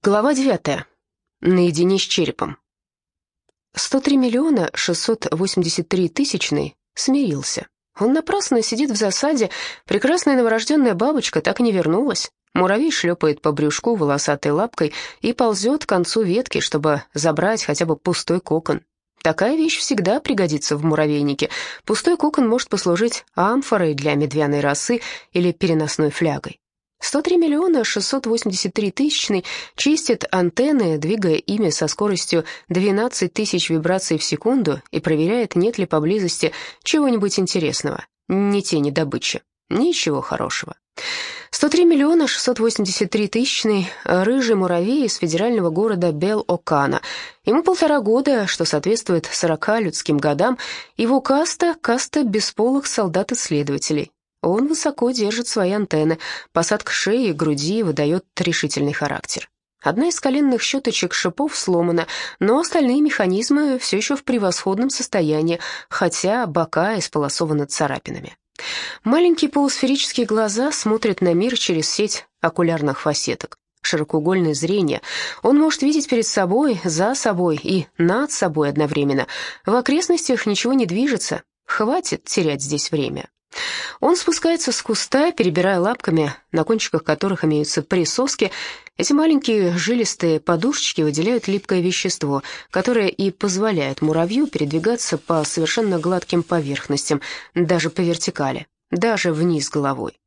Глава 9. Наедине с черепом. 103 миллиона 683 тысячный смирился. Он напрасно сидит в засаде, прекрасная новорожденная бабочка так и не вернулась. Муравей шлепает по брюшку волосатой лапкой и ползет к концу ветки, чтобы забрать хотя бы пустой кокон. Такая вещь всегда пригодится в муравейнике. Пустой кокон может послужить амфорой для медвяной росы или переносной флягой. 103 миллиона 683 тысячный чистит антенны, двигая ими со скоростью 12 тысяч вибраций в секунду и проверяет, нет ли поблизости чего-нибудь интересного. Ни тени добычи. Ничего хорошего. 103 миллиона 683 тысячный рыжий муравей из федерального города Бел-Окана. Ему полтора года, что соответствует 40 людским годам. Его каста — каста бесполых солдат-исследователей. Он высоко держит свои антенны, посадка шеи и груди выдает решительный характер. Одна из коленных щеточек шипов сломана, но остальные механизмы все еще в превосходном состоянии, хотя бока исполосованы царапинами. Маленькие полусферические глаза смотрят на мир через сеть окулярных фасеток. Широкоугольное зрение. Он может видеть перед собой, за собой и над собой одновременно. В окрестностях ничего не движется. Хватит терять здесь время. Он спускается с куста, перебирая лапками, на кончиках которых имеются присоски. Эти маленькие жилистые подушечки выделяют липкое вещество, которое и позволяет муравью передвигаться по совершенно гладким поверхностям, даже по вертикали, даже вниз головой.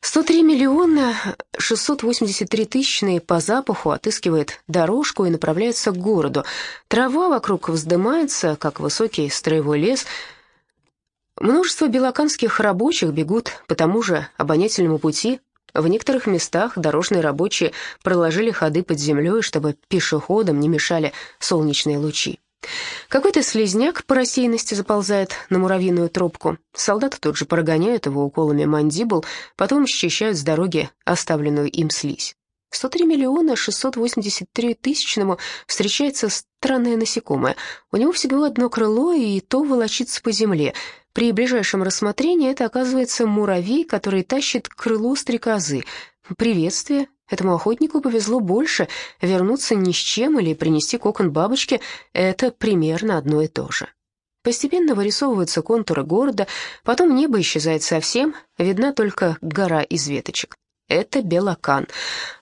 103 миллиона 683 тысячные по запаху отыскивает дорожку и направляется к городу. Трава вокруг вздымается, как высокий строевой лес – Множество белоканских рабочих бегут по тому же обонятельному пути. В некоторых местах дорожные рабочие проложили ходы под землей, чтобы пешеходам не мешали солнечные лучи. Какой-то слезняк по рассеянности заползает на муравьиную тропку. Солдаты тут же прогоняют его уколами мандибул, потом счищают с дороги оставленную им слизь. 103 миллиона 683 тысячному встречается странное насекомое. У него всего одно крыло, и то волочится по земле. При ближайшем рассмотрении это оказывается муравей, который тащит крыло стрекозы. Приветствие. Этому охотнику повезло больше. Вернуться ни с чем или принести кокон бабочки — это примерно одно и то же. Постепенно вырисовываются контуры города, потом небо исчезает совсем, видна только гора из веточек. Это Белакан.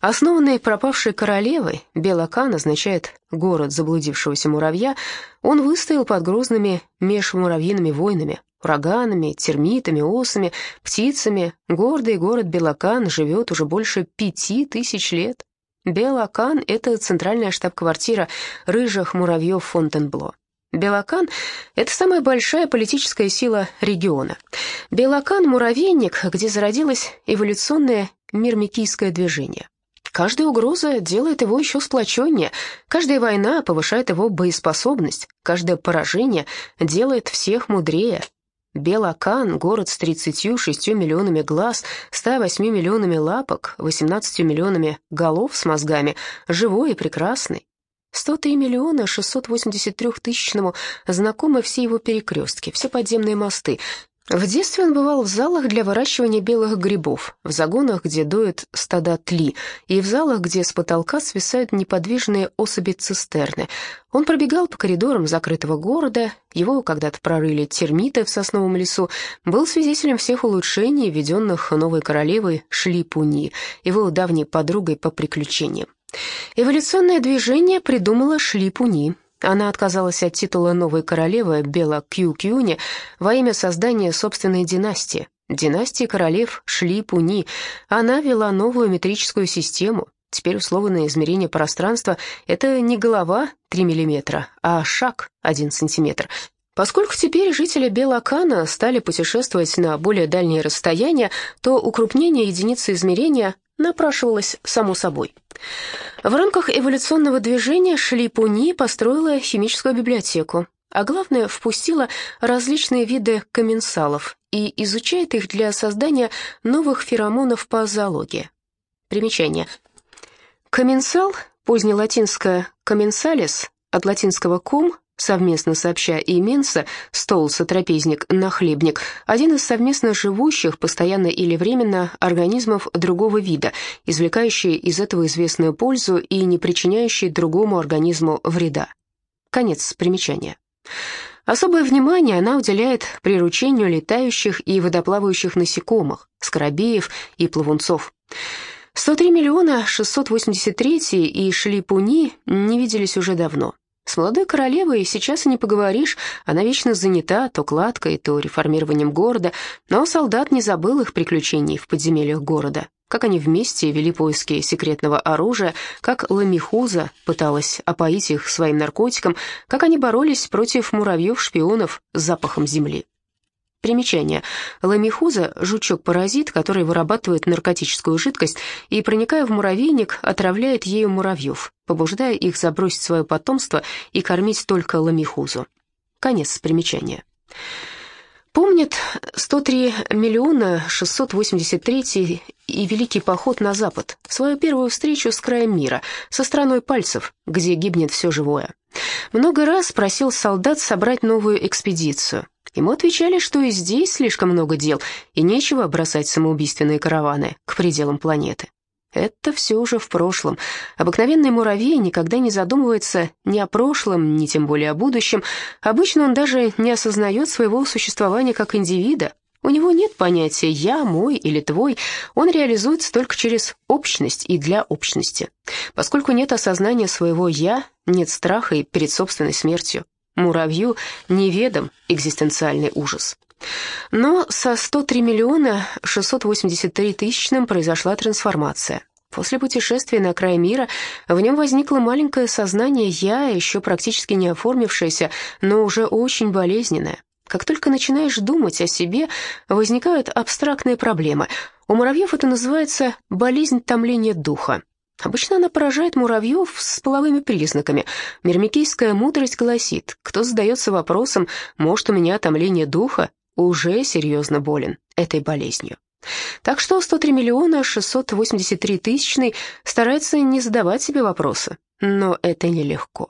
Основанный пропавшей королевой, Белакан означает «город заблудившегося муравья», он выстоял под грозными межмуравьиными войнами, Ураганами, термитами, осами, птицами гордый город Белакан живет уже больше пяти тысяч лет. Белакан — это центральная штаб-квартира рыжих муравьев Фонтенбло. Белакан — это самая большая политическая сила региона. Белакан — муравейник, где зародилось эволюционное мирмикийское движение. Каждая угроза делает его еще сплоченнее, каждая война повышает его боеспособность, каждое поражение делает всех мудрее, Белакан — город с 36 миллионами глаз, 108 миллионами лапок, 18 миллионами голов с мозгами, живой и прекрасный. 103 миллиона 683 тысячному знакомы все его перекрестки, все подземные мосты, в детстве он бывал в залах для выращивания белых грибов, в загонах, где доят стада тли, и в залах, где с потолка свисают неподвижные особи цистерны. Он пробегал по коридорам закрытого города, его когда-то прорыли термиты в сосновом лесу, был свидетелем всех улучшений, введенных новой королевой Шлипуни, его давней подругой по приключениям. Эволюционное движение придумала Шлипуни, она отказалась от титула новой королевы Бела Кью-Кьюни во имя создания собственной династии. Династии королев шли Пуни. Она вела новую метрическую систему. Теперь условное измерение пространства — это не голова 3 мм, а шаг 1 см. Поскольку теперь жители Белакана стали путешествовать на более дальние расстояния, то укрупнение единицы измерения напрашивалось само собой. В рамках эволюционного движения Шлипуни построила химическую библиотеку, а главное, впустила различные виды комменсалов и изучает их для создания новых феромонов по зоологии. Примечание. Комменсал, позднелатинское «commensalis», от латинского «ком» совместно сообща и Менса, стол, сотрапезник, нахлебник, один из совместно живущих, постоянно или временно, организмов другого вида, извлекающий из этого известную пользу и не причиняющий другому организму вреда. Конец примечания. Особое внимание она уделяет приручению летающих и водоплавающих насекомых, скоробеев и плавунцов. 103 миллиона 683 и шлипуни не виделись уже давно. С молодой королевой сейчас и не поговоришь, она вечно занята то кладкой, то реформированием города, но солдат не забыл их приключений в подземельях города, как они вместе вели поиски секретного оружия, как Ламихуза пыталась опоить их своим наркотиком, как они боролись против муравьев-шпионов с запахом земли. Примечание. Ламихуза – жучок-паразит, который вырабатывает наркотическую жидкость и, проникая в муравейник, отравляет ею муравьев, побуждая их забросить свое потомство и кормить только ламихузу. Конец примечания. Помнит 103 миллиона 683 и Великий поход на запад, свою первую встречу с краем мира, со страной пальцев, где гибнет все живое. Много раз просил солдат собрать новую экспедицию, Ему отвечали, что и здесь слишком много дел, и нечего бросать самоубийственные караваны к пределам планеты. Это все уже в прошлом. Обыкновенный муравей никогда не задумывается ни о прошлом, ни тем более о будущем. Обычно он даже не осознает своего существования как индивида. У него нет понятия «я», «мой» или «твой». Он реализуется только через общность и для общности. Поскольку нет осознания своего «я», нет страха и перед собственной смертью. Муравью неведом экзистенциальный ужас. Но со 103 миллиона 683 тысячным произошла трансформация. После путешествия на край мира в нем возникло маленькое сознание «я», еще практически не оформившееся, но уже очень болезненное. Как только начинаешь думать о себе, возникают абстрактные проблемы. У муравьев это называется «болезнь томления духа». Обычно она поражает муравьев с половыми признаками. Мирмикийская мудрость гласит, кто задается вопросом, может, у меня томление духа, уже серьезно болен этой болезнью. Так что 103 миллиона 683 тысячный старается не задавать себе вопросы, но это нелегко.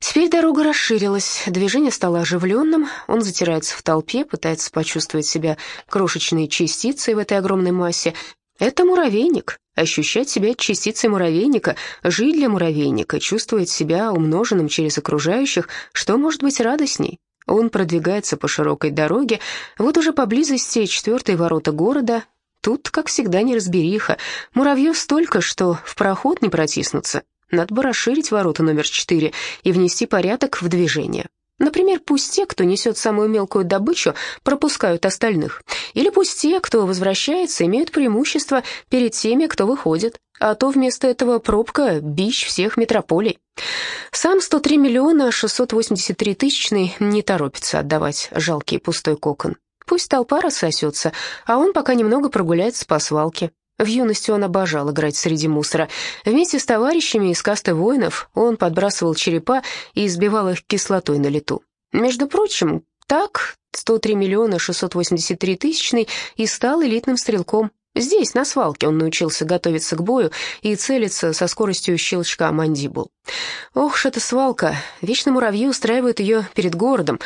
Теперь дорога расширилась, движение стало оживленным, он затирается в толпе, пытается почувствовать себя крошечной частицей в этой огромной массе. Это муравейник, ощущать себя частицей муравейника, жить для муравейника, чувствовать себя умноженным через окружающих, что может быть радостней? Он продвигается по широкой дороге, вот уже поблизости четвертые ворота города. Тут, как всегда, неразбериха. Муравьев столько, что в проход не протиснуться. Надо бы расширить ворота номер четыре и внести порядок в движение. Например, пусть те, кто несет самую мелкую добычу, пропускают остальных. Или пусть те, кто возвращается, имеют преимущество перед теми, кто выходит. А то вместо этого пробка – бич всех метрополий. Сам 103 миллиона 683 тысячный не торопится отдавать жалкий пустой кокон. Пусть толпа рассосется, а он пока немного прогуляется по свалке. В юности он обожал играть среди мусора. Вместе с товарищами из касты воинов он подбрасывал черепа и избивал их кислотой на лету. Между прочим, так 103 миллиона 683 тысячный и стал элитным стрелком. Здесь, на свалке, он научился готовиться к бою и целиться со скоростью щелчка мандибул. Ох ж эта свалка, вечно муравьи устраивают ее перед городом,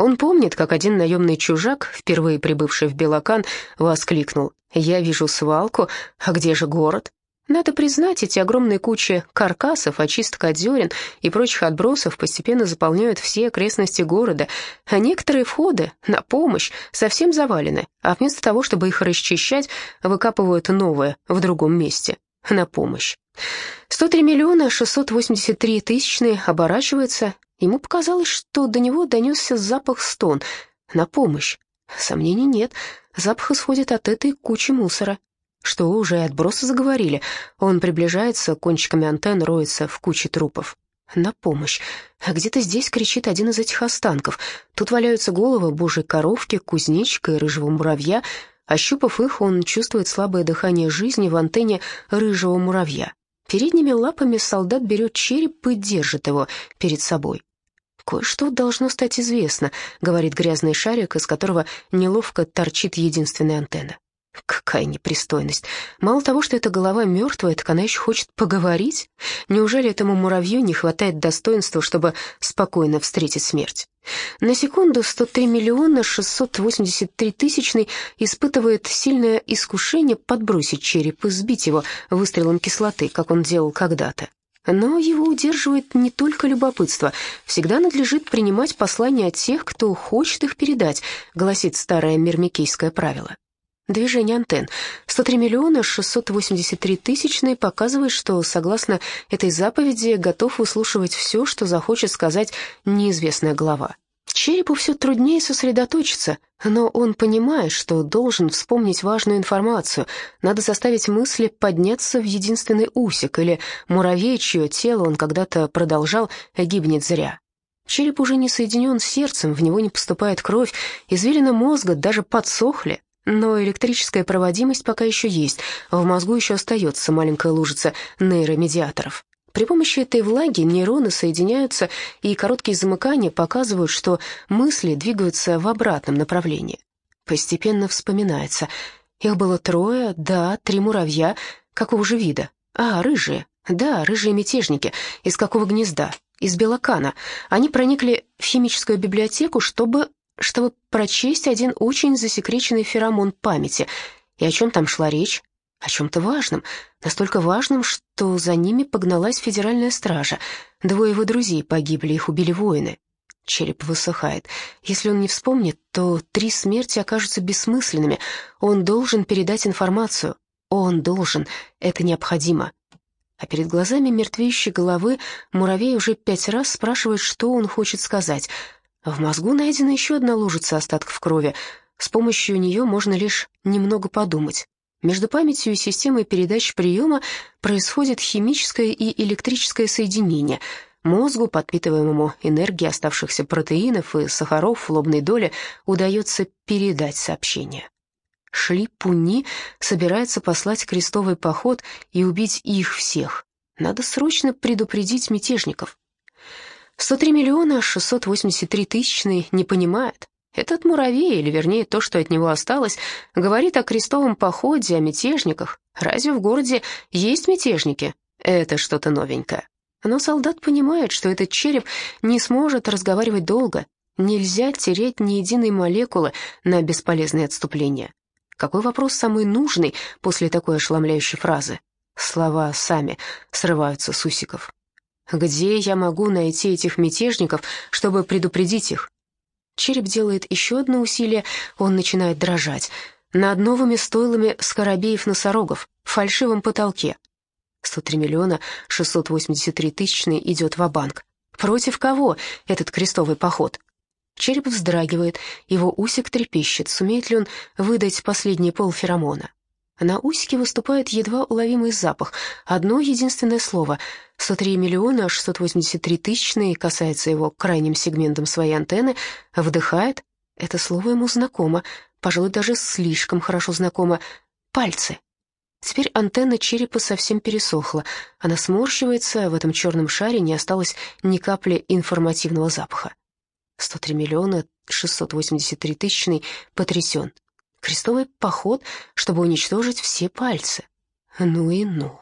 он помнит, как один наемный чужак, впервые прибывший в Белокан, воскликнул «Я вижу свалку, а где же город?» Надо признать, эти огромные кучи каркасов, очисток от зерен и прочих отбросов постепенно заполняют все окрестности города, а некоторые входы на помощь совсем завалены, а вместо того, чтобы их расчищать, выкапывают новое в другом месте на помощь. 103 миллиона 683 тысячные оборачивается Ему показалось, что до него донесся запах стон. На помощь. Сомнений нет, запах исходит от этой кучи мусора. Что, уже отбросы заговорили? Он приближается, кончиками антенн роется в куче трупов. На помощь. Где-то здесь кричит один из этих останков. Тут валяются головы божьей коровки, кузнечика и рыжего муравья. Ощупав их, он чувствует слабое дыхание жизни в антенне рыжего муравья. Передними лапами солдат берет череп и держит его перед собой. «Кое-что должно стать известно», — говорит грязный шарик, из которого неловко торчит единственная антенна. Какая непристойность. Мало того, что эта голова мертвая, так она еще хочет поговорить? Неужели этому муравью не хватает достоинства, чтобы спокойно встретить смерть? На секунду 103 миллиона 683 тысячный испытывает сильное искушение подбросить череп и сбить его выстрелом кислоты, как он делал когда-то. Но его удерживает не только любопытство. Всегда надлежит принимать послания от тех, кто хочет их передать, гласит старое мирмикейское правило. Движение антенн. 103 миллиона 683 тысячные показывает, что, согласно этой заповеди, готов выслушивать все, что захочет сказать неизвестная глава. Черепу все труднее сосредоточиться, но он понимает, что должен вспомнить важную информацию. Надо заставить мысли подняться в единственный усик, или муравей, чье тело он когда-то продолжал, гибнет зря. Череп уже не соединен с сердцем, в него не поступает кровь, извилины мозга даже подсохли, но электрическая проводимость пока еще есть, в мозгу еще остается маленькая лужица нейромедиаторов. При помощи этой влаги нейроны соединяются, и короткие замыкания показывают, что мысли двигаются в обратном направлении. Постепенно вспоминается. Их было трое, да, три муравья. Какого же вида? А, рыжие. Да, рыжие мятежники. Из какого гнезда? Из белокана. Они проникли в химическую библиотеку, чтобы чтобы прочесть один очень засекреченный феромон памяти. И о чем там шла речь? О чем-то важном, настолько важном, что за ними погналась федеральная стража. Двое его друзей погибли, их убили воины. Череп высыхает. Если он не вспомнит, то три смерти окажутся бессмысленными. Он должен передать информацию. Он должен. Это необходимо. А перед глазами мертвеющей головы муравей уже пять раз спрашивает, что он хочет сказать — в мозгу найдена еще одна лужица остатков крови. С помощью нее можно лишь немного подумать. Между памятью и системой передач приема происходит химическое и электрическое соединение. Мозгу, подпитываемому энергией оставшихся протеинов и сахаров в лобной доле, удается передать сообщение. Шли Пуни собирается послать крестовый поход и убить их всех. Надо срочно предупредить мятежников. 103 миллиона 683 тысячный не понимает. Этот муравей, или вернее то, что от него осталось, говорит о крестовом походе, о мятежниках. Разве в городе есть мятежники? Это что-то новенькое. Но солдат понимает, что этот череп не сможет разговаривать долго. Нельзя тереть ни единой молекулы на бесполезное отступление. Какой вопрос самый нужный после такой ошеломляющей фразы? Слова сами срываются с усиков. Где я могу найти этих мятежников, чтобы предупредить их? Череп делает еще одно усилие, он начинает дрожать. Над новыми стойлами скоробеев-носорогов, в фальшивом потолке. 103 миллиона 683 тысячный идет в банк Против кого этот крестовый поход? Череп вздрагивает, его усик трепещет, сумеет ли он выдать последний пол феромона. На усике выступает едва уловимый запах. Одно единственное слово. 103 миллиона 683 тысячные касается его крайним сегментом своей антенны. Вдыхает. Это слово ему знакомо. Пожалуй, даже слишком хорошо знакомо. Пальцы. Теперь антенна черепа совсем пересохла. Она сморщивается, в этом черном шаре не осталось ни капли информативного запаха. 103 миллиона 683 тысячный потрясен. Крестовый поход, чтобы уничтожить все пальцы. Ну и ну.